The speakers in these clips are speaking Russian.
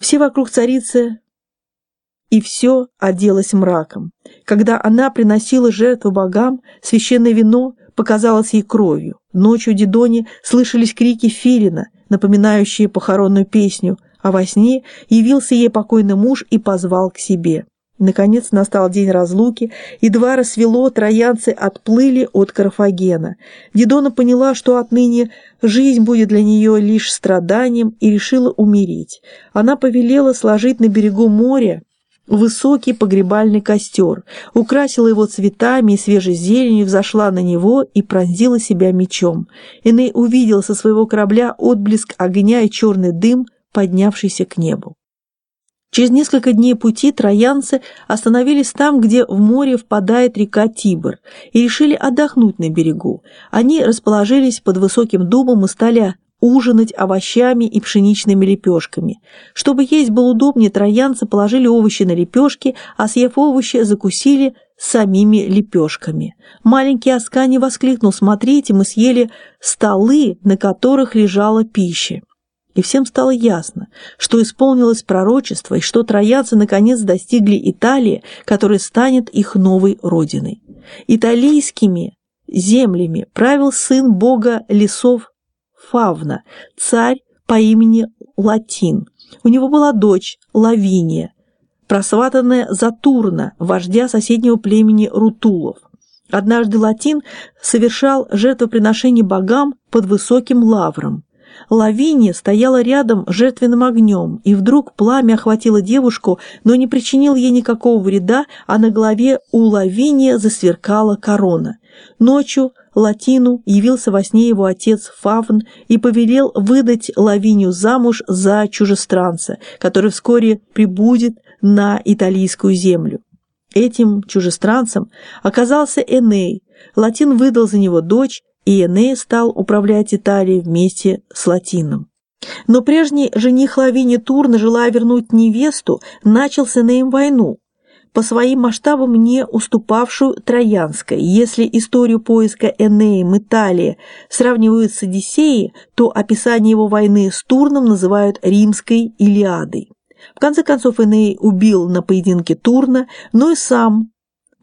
Все вокруг царицы и все оделось мраком. Когда она приносила жертву богам, священное вино показалось ей кровью. Ночью Дидоне слышались крики филина, напоминающие похоронную песню, а во сне явился ей покойный муж и позвал к себе. Наконец настал день разлуки, едва рассвело, троянцы отплыли от Карфагена. Дидона поняла, что отныне жизнь будет для нее лишь страданием, и решила умереть. Она повелела сложить на берегу моря высокий погребальный костер, украсила его цветами и свежей зеленью, взошла на него и пронзила себя мечом. Эней увидел со своего корабля отблеск огня и черный дым, поднявшийся к небу. Через несколько дней пути троянцы остановились там, где в море впадает река Тибр, и решили отдохнуть на берегу. Они расположились под высоким дубом и стали ужинать овощами и пшеничными лепешками. Чтобы есть было удобнее, троянцы положили овощи на лепешки, а съев овощи, закусили самими лепешками. Маленький Аскани воскликнул «Смотрите, мы съели столы, на которых лежала пища». И всем стало ясно, что исполнилось пророчество и что троянцы наконец достигли Италии, которая станет их новой родиной. Италийскими землями правил сын бога лесов Фавна, царь по имени Латин. У него была дочь Лавиния, просватанная за Турна, вождя соседнего племени Рутулов. Однажды Латин совершал жертвоприношение богам под высоким лавром. Лавиния стояла рядом жертвенным огнем, и вдруг пламя охватило девушку, но не причинил ей никакого вреда, а на голове у Лавиния засверкала корона. Ночью Латину явился во сне его отец Фавн и повелел выдать Лавинию замуж за чужестранца, который вскоре прибудет на италийскую землю. Этим чужестранцем оказался Эней. Латин выдал за него дочь, и Эней стал управлять Италией вместе с Латином. Но прежний жених Лавини Турна, желая вернуть невесту, начал с Энеем войну, по своим масштабам не уступавшую Троянской. Если историю поиска Энеем Италии сравнивают с Одиссеей, то описание его войны с Турном называют римской Илиадой. В конце концов Эней убил на поединке Турна, но и сам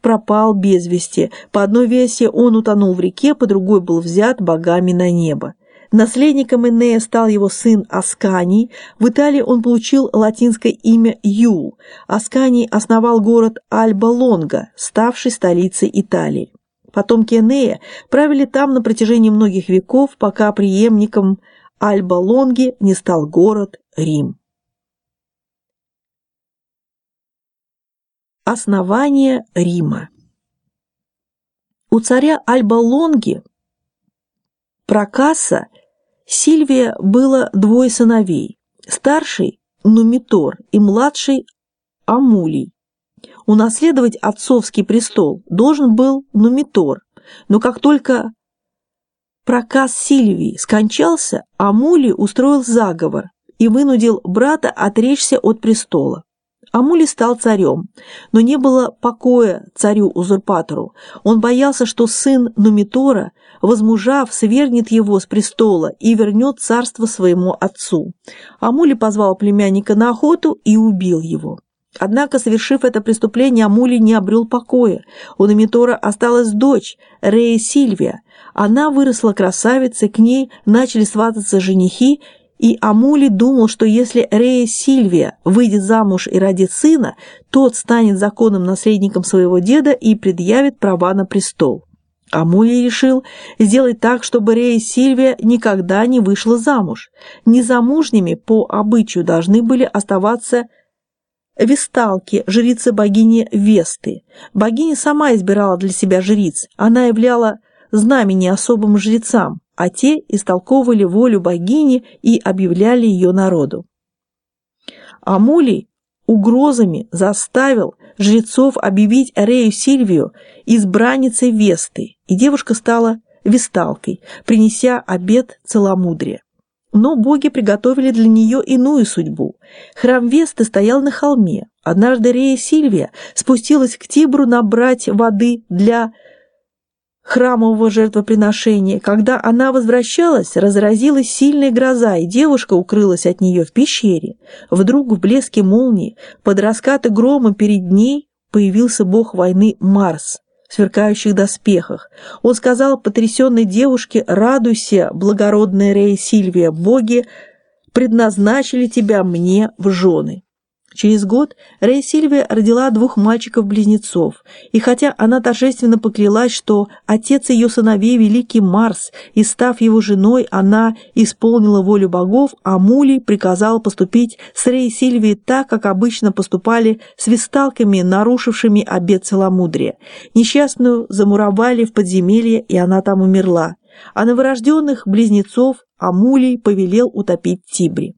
пропал без вести. По одной версии он утонул в реке, по другой был взят богами на небо. Наследником Энея стал его сын Асканий. В Италии он получил латинское имя Юл. Асканий основал город Альба-Лонга, ставший столицей Италии. Потомки Энея правили там на протяжении многих веков, пока преемником Альба-Лонги не стал город Рим. Основание Рима У царя Альба-Лонги Прокаса Сильвия было двое сыновей. Старший – Нумитор и младший – Амулий. Унаследовать отцовский престол должен был Нумитор, но как только проказ Сильвии скончался, Амулий устроил заговор и вынудил брата отречься от престола. Амули стал царем, но не было покоя царю-узурпатору. Он боялся, что сын Нумитора, возмужав, свергнет его с престола и вернет царство своему отцу. Амули позвал племянника на охоту и убил его. Однако, совершив это преступление, Амули не обрел покоя. У Нумитора осталась дочь, Рея Сильвия. Она выросла красавицей, к ней начали свататься женихи, и Амули думал, что если Рея Сильвия выйдет замуж и родит сына, тот станет законным наследником своего деда и предъявит права на престол. Амули решил сделать так, чтобы Рея Сильвия никогда не вышла замуж. Незамужними по обычаю должны были оставаться Весталки, жрицы богини Весты. Богиня сама избирала для себя жриц, она являла знамени особым жрецам а те истолковывали волю богини и объявляли ее народу. Амулий угрозами заставил жрецов объявить Арею Сильвию избранницей Весты, и девушка стала весталкой, принеся обет целомудрия. Но боги приготовили для нее иную судьбу. Храм Весты стоял на холме. Однажды Рея Сильвия спустилась к Тибру набрать воды для храмового жертвоприношения. Когда она возвращалась, разразилась сильная гроза, и девушка укрылась от нее в пещере. Вдруг в блеске молнии, под раскаты грома перед ней появился бог войны Марс в сверкающих доспехах. Он сказал потрясенной девушке «Радуйся, благородная Рея Сильвия, боги предназначили тебя мне в жены». Через год Рэй Сильвия родила двух мальчиков-близнецов, и хотя она торжественно поклялась, что отец ее сыновей – великий Марс, и став его женой, она исполнила волю богов, а Мулей приказал поступить с Рэй Сильвией так, как обычно поступали с висталками, нарушившими обет целомудрия. Несчастную замуровали в подземелье, и она там умерла, а новорожденных близнецов Амулий повелел утопить в Тибре.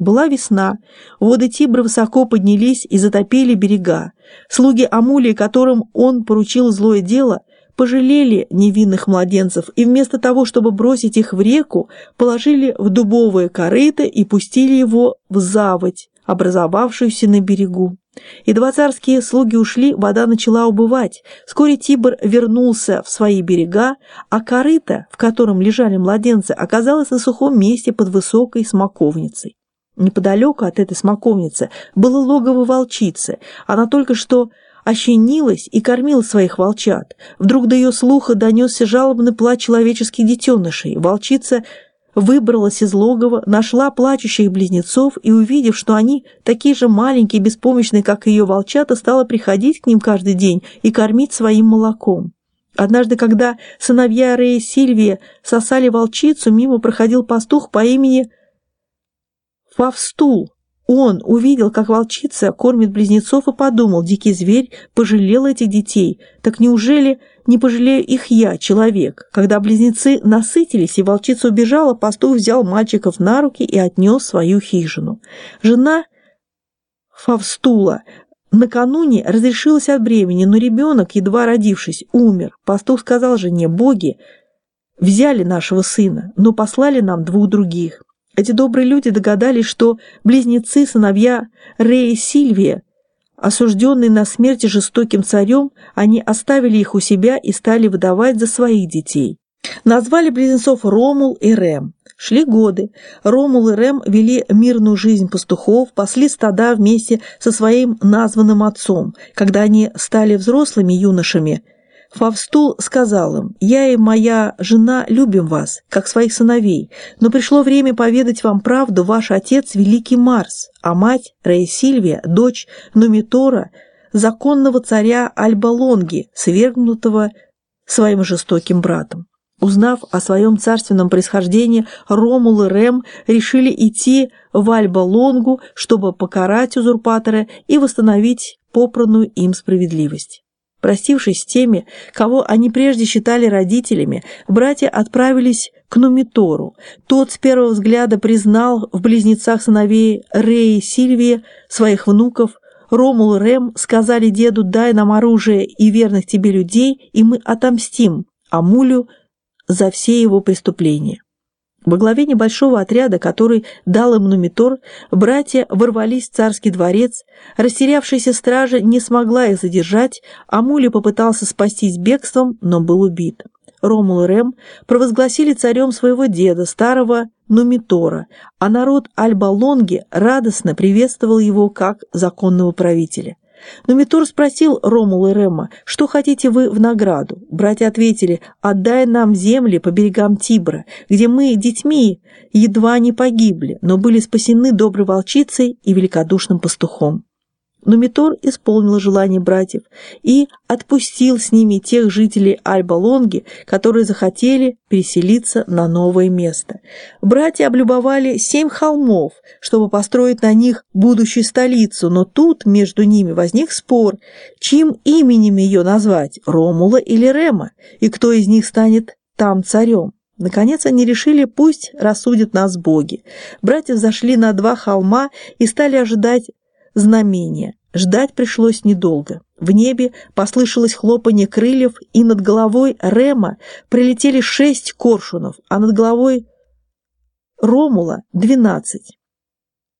Была весна, воды Тибра высоко поднялись и затопили берега. Слуги Амулии, которым он поручил злое дело, пожалели невинных младенцев и вместо того, чтобы бросить их в реку, положили в дубовое корыто и пустили его в заводь, образовавшуюся на берегу. Едва царские слуги ушли, вода начала убывать. Вскоре Тибр вернулся в свои берега, а корыто, в котором лежали младенцы, оказалось на сухом месте под высокой смоковницей. Неподалеку от этой смоковницы было логово волчицы. Она только что ощенилась и кормила своих волчат. Вдруг до ее слуха донесся жалобный плач человеческих детенышей. Волчица выбралась из логова, нашла плачущих близнецов и, увидев, что они такие же маленькие беспомощные, как ее волчата, стала приходить к ним каждый день и кормить своим молоком. Однажды, когда сыновья Рэя и Сильвия сосали волчицу, мимо проходил пастух по имени Фавстул. Он увидел, как волчица кормит близнецов и подумал, дикий зверь пожалел этих детей. Так неужели не пожалею их я, человек? Когда близнецы насытились и волчица убежала, пастух взял мальчиков на руки и отнес свою хижину. Жена Фавстула накануне разрешилась от бремени, но ребенок, едва родившись, умер. Пастух сказал жене, боги взяли нашего сына, но послали нам двух других. Эти добрые люди догадались, что близнецы, сыновья Рея и Сильвия, осужденные на смерть жестоким царем, они оставили их у себя и стали выдавать за своих детей. Назвали близнецов Ромул и Рем. Шли годы. Ромул и Рем вели мирную жизнь пастухов, пасли стада вместе со своим названным отцом. Когда они стали взрослыми юношами – Фавстул сказал им, «Я и моя жена любим вас, как своих сыновей, но пришло время поведать вам правду, ваш отец – великий Марс, а мать – Рея Сильвия, дочь Нумитора, законного царя Альбалонги, свергнутого своим жестоким братом». Узнав о своем царственном происхождении, Ромул и Рем решили идти в Альба-Лонгу, чтобы покарать узурпатора и восстановить попранную им справедливость. Простившись с теми, кого они прежде считали родителями, братья отправились к Нумитору. Тот с первого взгляда признал в близнецах сыновей Реи и Сильвии своих внуков. Ромул и Рем сказали деду «дай нам оружие и верных тебе людей, и мы отомстим Амулю за все его преступления». Во главе небольшого отряда, который дал им Нумитор, братья ворвались в царский дворец, растерявшаяся стража не смогла их задержать, а Мули попытался спастись бегством, но был убит. Ромул и Рем провозгласили царем своего деда, старого Нумитора, а народ Альба-Лонги радостно приветствовал его как законного правителя. Но Митур спросил Ромул и Рема, что хотите вы в награду? Братья ответили, отдай нам земли по берегам Тибра, где мы, детьми, едва не погибли, но были спасены доброй волчицей и великодушным пастухом. Но Митор исполнил желание братьев и отпустил с ними тех жителей Альба-Лонги, которые захотели переселиться на новое место. Братья облюбовали семь холмов, чтобы построить на них будущую столицу, но тут между ними возник спор, чьим именем ее назвать, Ромула или Рема, и кто из них станет там царем. Наконец они решили, пусть рассудят нас боги. Братья зашли на два холма и стали ожидать знамения. Ждать пришлось недолго. В небе послышалось хлопанье крыльев, и над головой Рема прилетели шесть коршунов, а над головой Ромула – двенадцать.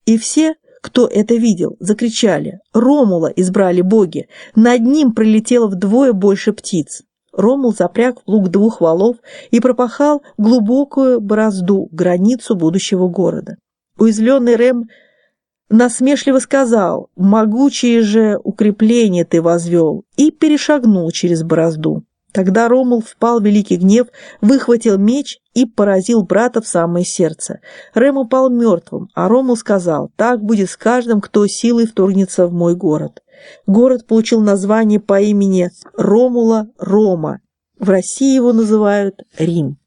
И все, кто это видел, закричали «Ромула избрали боги! Над ним прилетело вдвое больше птиц!» Ромул запряг в плуг двух валов и пропахал глубокую борозду, границу будущего города. Уязвленный Рэм насмешливо сказал «Могучие же укрепления ты возвел» и перешагнул через борозду. Тогда Ромул впал в великий гнев, выхватил меч и поразил брата в самое сердце. Рэм упал мертвым, а Ромул сказал, «Так будет с каждым, кто силой вторгнется в мой город». Город получил название по имени Ромула Рома. В России его называют Рим.